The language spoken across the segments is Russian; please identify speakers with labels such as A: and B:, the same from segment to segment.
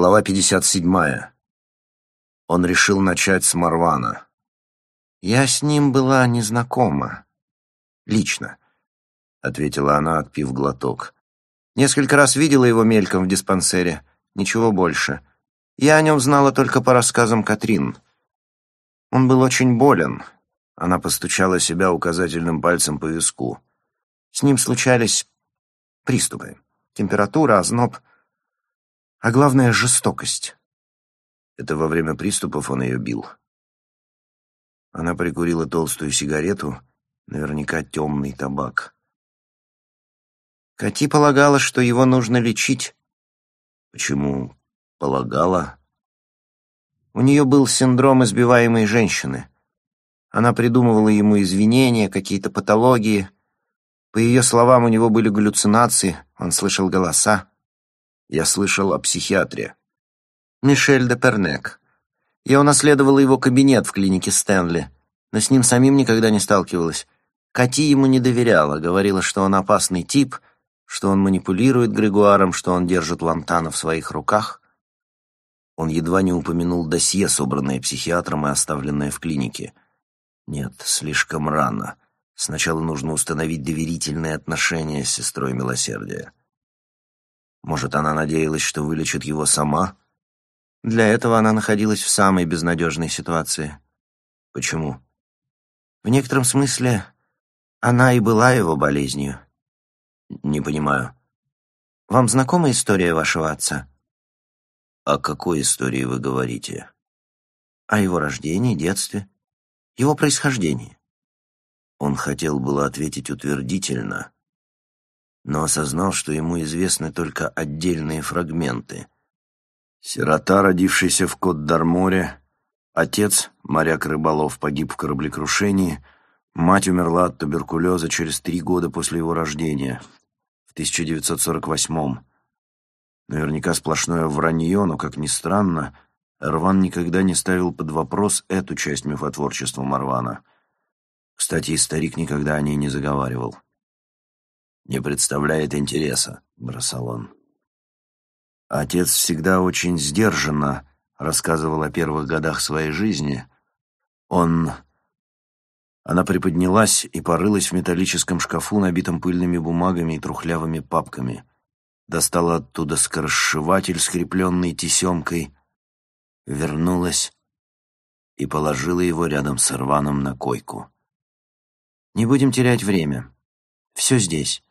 A: Глава 57. Он решил начать с Марвана. «Я с ним была незнакома. Лично», — ответила она, отпив глоток. «Несколько раз видела его мельком в диспансере. Ничего больше. Я о нем знала только по рассказам Катрин. Он был очень болен». Она постучала себя указательным пальцем по виску. С ним случались приступы. Температура, озноб — а главное — жестокость. Это во время приступов он ее бил. Она прикурила толстую сигарету, наверняка темный табак. Кати полагала, что его нужно лечить. Почему полагала? У нее был синдром избиваемой женщины. Она придумывала ему извинения, какие-то патологии. По ее словам, у него были галлюцинации, он слышал голоса. Я слышал о психиатре. Мишель де Пернек. Я унаследовала его кабинет в клинике Стэнли, но с ним самим никогда не сталкивалась. Кати ему не доверяла, говорила, что он опасный тип, что он манипулирует Григуаром, что он держит Лантана в своих руках. Он едва не упомянул досье, собранное психиатром и оставленное в клинике. Нет, слишком рано. Сначала нужно установить доверительные отношения с сестрой милосердия. Может, она надеялась, что вылечит его сама? Для этого она находилась в самой безнадежной ситуации. Почему? В некотором смысле она и была его болезнью. Не понимаю. Вам знакома история вашего отца? О какой истории вы говорите? О его рождении, детстве, его происхождении. Он хотел было ответить утвердительно, но осознал, что ему известны только отдельные фрагменты. Сирота, родившийся в Кот-Дарморе, отец, моряк-рыболов, погиб в кораблекрушении, мать умерла от туберкулеза через три года после его рождения, в 1948-м. Наверняка сплошное вранье, но, как ни странно, Рван никогда не ставил под вопрос эту часть мифотворчества Марвана. Кстати, и старик никогда о ней не заговаривал не представляет интереса», — бросал он. Отец всегда очень сдержанно рассказывал о первых годах своей жизни. Он... Она приподнялась и порылась в металлическом шкафу, набитом пыльными бумагами и трухлявыми папками. Достала оттуда скоросшиватель, скрепленный тесемкой, вернулась и положила его рядом с Ирваном на койку. «Не будем терять время. Все здесь.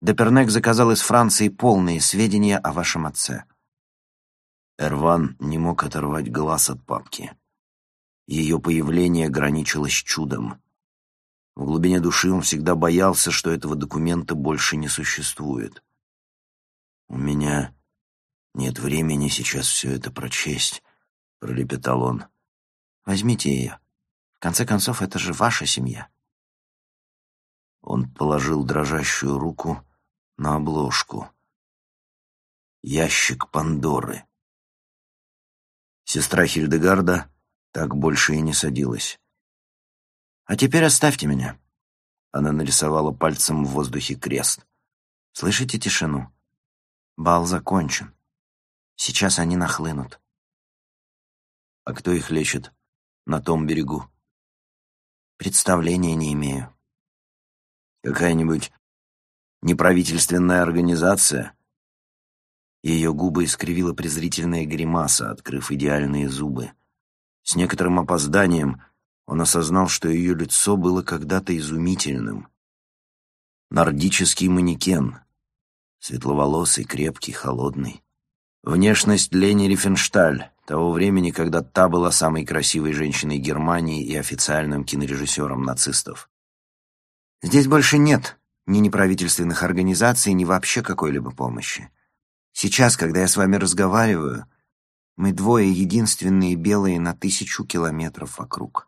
A: Депернек заказал из Франции полные сведения о вашем отце». Эрван не мог оторвать глаз от папки. Ее появление граничило с чудом. В глубине души он всегда боялся, что этого документа больше не существует. «У меня нет времени сейчас все это прочесть», — пролепетал он. «Возьмите ее. В конце концов, это же ваша семья». Он положил дрожащую руку на обложку. Ящик Пандоры. Сестра Хильдегарда так больше и не садилась. «А теперь оставьте меня». Она нарисовала пальцем в воздухе крест. «Слышите тишину? Бал закончен. Сейчас они нахлынут». «А кто их лечит на том берегу?» «Представления не имею». «Какая-нибудь Неправительственная организация?» Ее губы искривила презрительная гримаса, открыв идеальные зубы. С некоторым опозданием он осознал, что ее лицо было когда-то изумительным. Нордический манекен. Светловолосый, крепкий, холодный. Внешность Лени Рифеншталь, того времени, когда та была самой красивой женщиной Германии и официальным кинорежиссером нацистов. «Здесь больше нет ни неправительственных организаций, ни вообще какой-либо помощи. Сейчас, когда я с вами разговариваю, мы двое единственные белые на тысячу километров вокруг.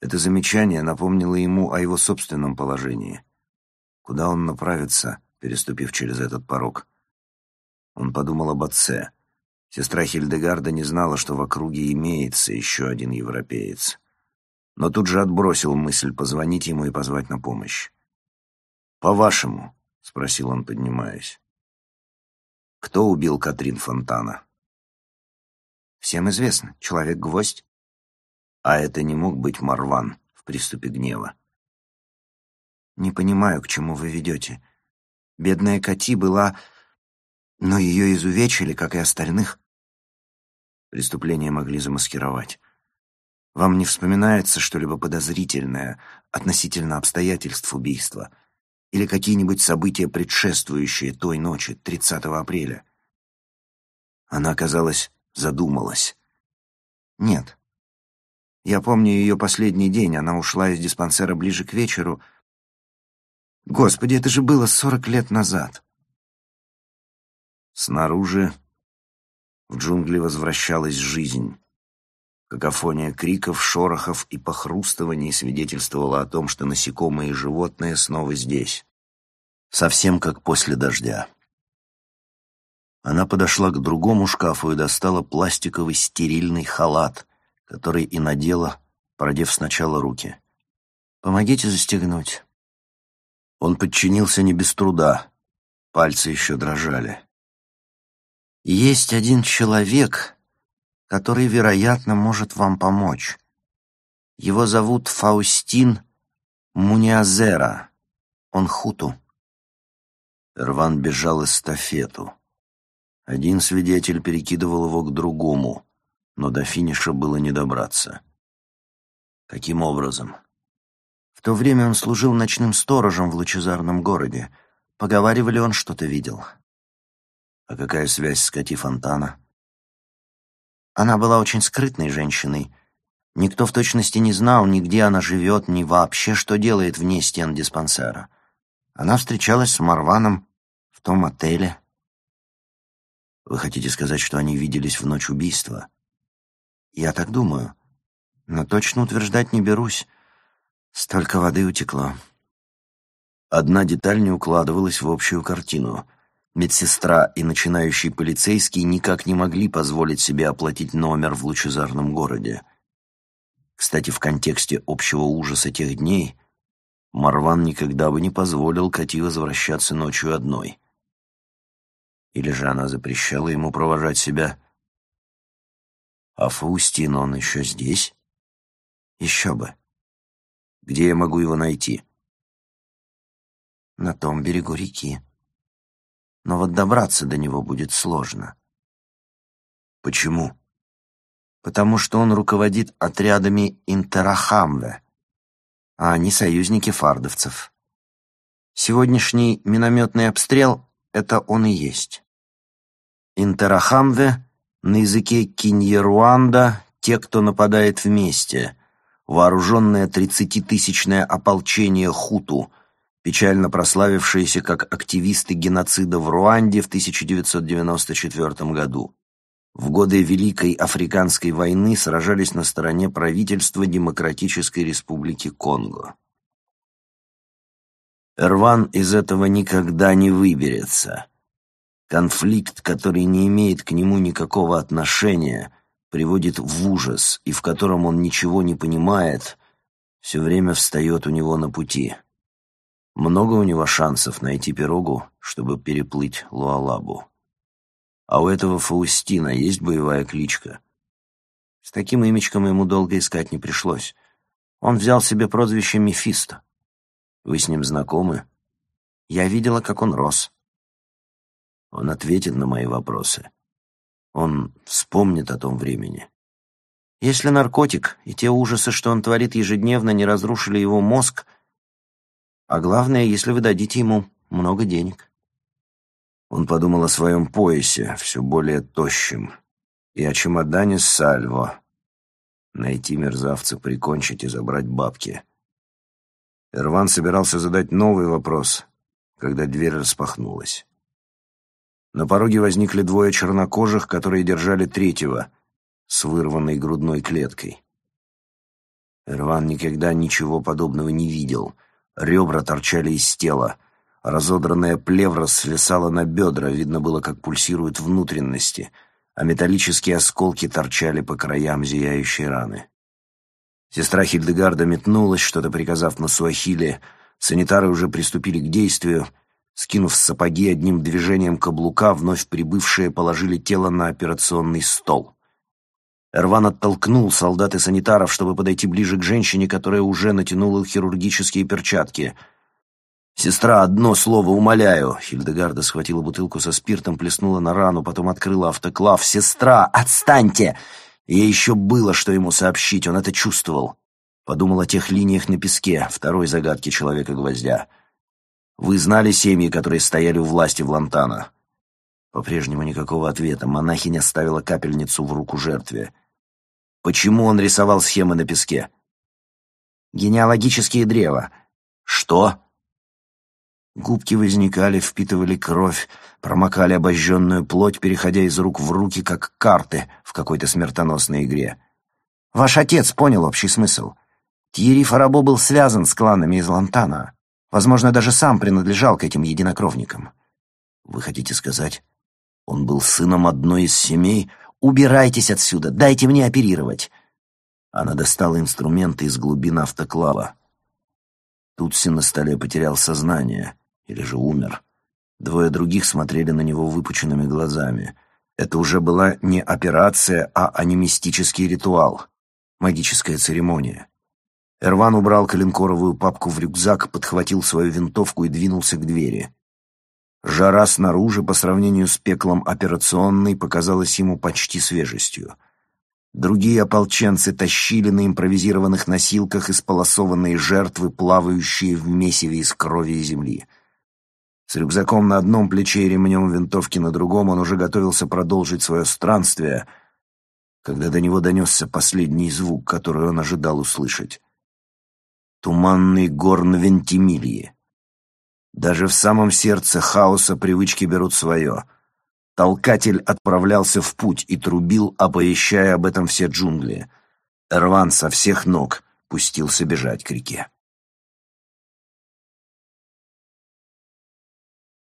A: Это замечание напомнило ему о его собственном положении. Куда он направится, переступив через этот порог? Он подумал об отце. Сестра Хильдегарда не знала, что в округе имеется еще один европеец. Но тут же отбросил мысль позвонить ему и позвать на помощь. «По-вашему?» — спросил он, поднимаясь. Кто убил Катрин Фонтана?
B: Всем известно. Человек-гвоздь.
A: А это не мог быть Марван в приступе гнева.
B: Не понимаю, к чему вы ведете. Бедная Кати была... Но ее изувечили, как и остальных.
A: Преступление могли замаскировать. Вам не вспоминается что-либо подозрительное относительно обстоятельств убийства или какие-нибудь события, предшествующие той ночи, 30 апреля? Она, казалось, задумалась.
B: Нет. Я помню ее последний день. Она ушла из диспансера ближе к вечеру. Господи, это же было сорок лет назад.
A: Снаружи в джунгли возвращалась жизнь. Какофония криков, шорохов и похрустываний свидетельствовала о том, что насекомые и животные снова здесь. Совсем как после дождя. Она подошла к другому шкафу и достала пластиковый стерильный халат, который и надела, продев сначала руки.
B: «Помогите застегнуть».
A: Он подчинился не без труда. Пальцы еще дрожали.
B: «Есть один человек, который, вероятно, может вам помочь. Его зовут Фаустин Муниазера. Он хуту».
A: Рван бежал эстафету. Один свидетель перекидывал его к другому, но до финиша было не добраться. Каким образом?
B: В то время он служил ночным сторожем в лучезарном городе. Поговаривали, он что-то видел.
A: А какая связь с Кати Фонтана?
B: Она была очень скрытной женщиной. Никто в точности не знал ни где она живет, ни вообще, что делает вне стен диспансера. Она встречалась с Марваном в том отеле.
A: Вы хотите сказать, что они виделись в ночь убийства?
B: Я так думаю. Но точно утверждать не берусь. Столько воды утекло.
A: Одна деталь не укладывалась в общую картину. Медсестра и начинающий полицейский никак не могли позволить себе оплатить номер в лучезарном городе. Кстати, в контексте общего ужаса тех дней Марван никогда бы не позволил Кати возвращаться ночью одной. Или же она запрещала ему провожать себя? А Фаустин, он еще здесь?
B: Еще бы.
A: Где я могу его найти?
B: На том берегу реки. Но вот добраться до него будет сложно.
A: Почему?
B: Потому что он руководит отрядами Интерахамве, а они союзники фардовцев. Сегодняшний минометный обстрел — это он и есть. Интерахамве на языке Киньеруанда — те, кто нападает вместе, вооруженное тридцатитысячное ополчение хуту, печально прославившееся как активисты геноцида в Руанде в 1994 году. В годы Великой Африканской войны сражались на стороне правительства Демократической Республики Конго. Эрван из этого никогда не выберется. Конфликт, который не имеет к нему никакого отношения, приводит в ужас и в котором он ничего не понимает, все время встает у него на пути. Много у него шансов найти пирогу, чтобы переплыть Луалабу. А у этого Фаустина есть боевая кличка. С таким имечком ему долго искать не пришлось. Он взял себе прозвище Мефисто. Вы с ним знакомы? Я видела, как он рос. Он ответит на мои вопросы. Он вспомнит о том времени. Если наркотик и те ужасы, что он творит ежедневно, не разрушили его мозг, а главное, если вы дадите ему много денег. Он подумал о своем поясе, все более тощем, и о чемодане с сальво. Найти мерзавца, прикончить и забрать бабки. Эрван собирался задать новый вопрос, когда дверь распахнулась. На пороге возникли двое чернокожих, которые держали третьего с вырванной грудной клеткой. Эрван никогда ничего подобного не видел. Ребра торчали из тела. Разодранная плевра свисала на бедра, видно было, как пульсируют внутренности, а металлические осколки торчали по краям зияющей раны. Сестра Хильдегарда метнулась, что-то приказав на суахиле. Санитары уже приступили к действию — Скинув сапоги одним движением каблука, вновь прибывшие положили тело на операционный стол. Эрван оттолкнул солдат и санитаров, чтобы подойти ближе к женщине, которая уже натянула хирургические перчатки. «Сестра, одно слово, умоляю!» Хильдегарда схватила бутылку со спиртом, плеснула на рану, потом открыла автоклав. «Сестра, отстаньте!» Ей еще было, что ему сообщить, он это чувствовал. Подумал о тех линиях на песке, второй загадки Человека-гвоздя. Вы знали семьи, которые стояли у власти в Лантана?» По-прежнему никакого ответа. Монахиня ставила капельницу в руку жертве. «Почему он рисовал схемы на песке?» «Генеалогические древа». «Что?» Губки возникали, впитывали кровь, промокали обожженную плоть, переходя из рук в руки, как карты в какой-то смертоносной игре. «Ваш отец понял общий смысл. Тьерри Фарабо был связан с кланами из Лантана. Возможно, даже сам принадлежал к этим единокровникам. Вы хотите сказать, он был сыном одной из семей? Убирайтесь отсюда, дайте мне оперировать. Она достала инструменты из глубин автоклава. Тутси на столе потерял сознание, или же умер. Двое других смотрели на него выпученными глазами. Это уже была не операция, а анимистический ритуал, магическая церемония. Эрван убрал коленкоровую папку в рюкзак, подхватил свою винтовку и двинулся к двери. Жара снаружи по сравнению с пеклом операционной показалась ему почти свежестью. Другие ополченцы тащили на импровизированных носилках исполосованные жертвы, плавающие в месиве из крови и земли. С рюкзаком на одном плече и ремнем винтовки на другом он уже готовился продолжить свое странствие, когда до него донесся последний звук, который он ожидал услышать туманный горн Вентимилии. Даже в самом сердце хаоса привычки берут свое. Толкатель отправлялся в путь и трубил, оповещая об этом все джунгли. Эрван со всех ног пустился бежать к реке.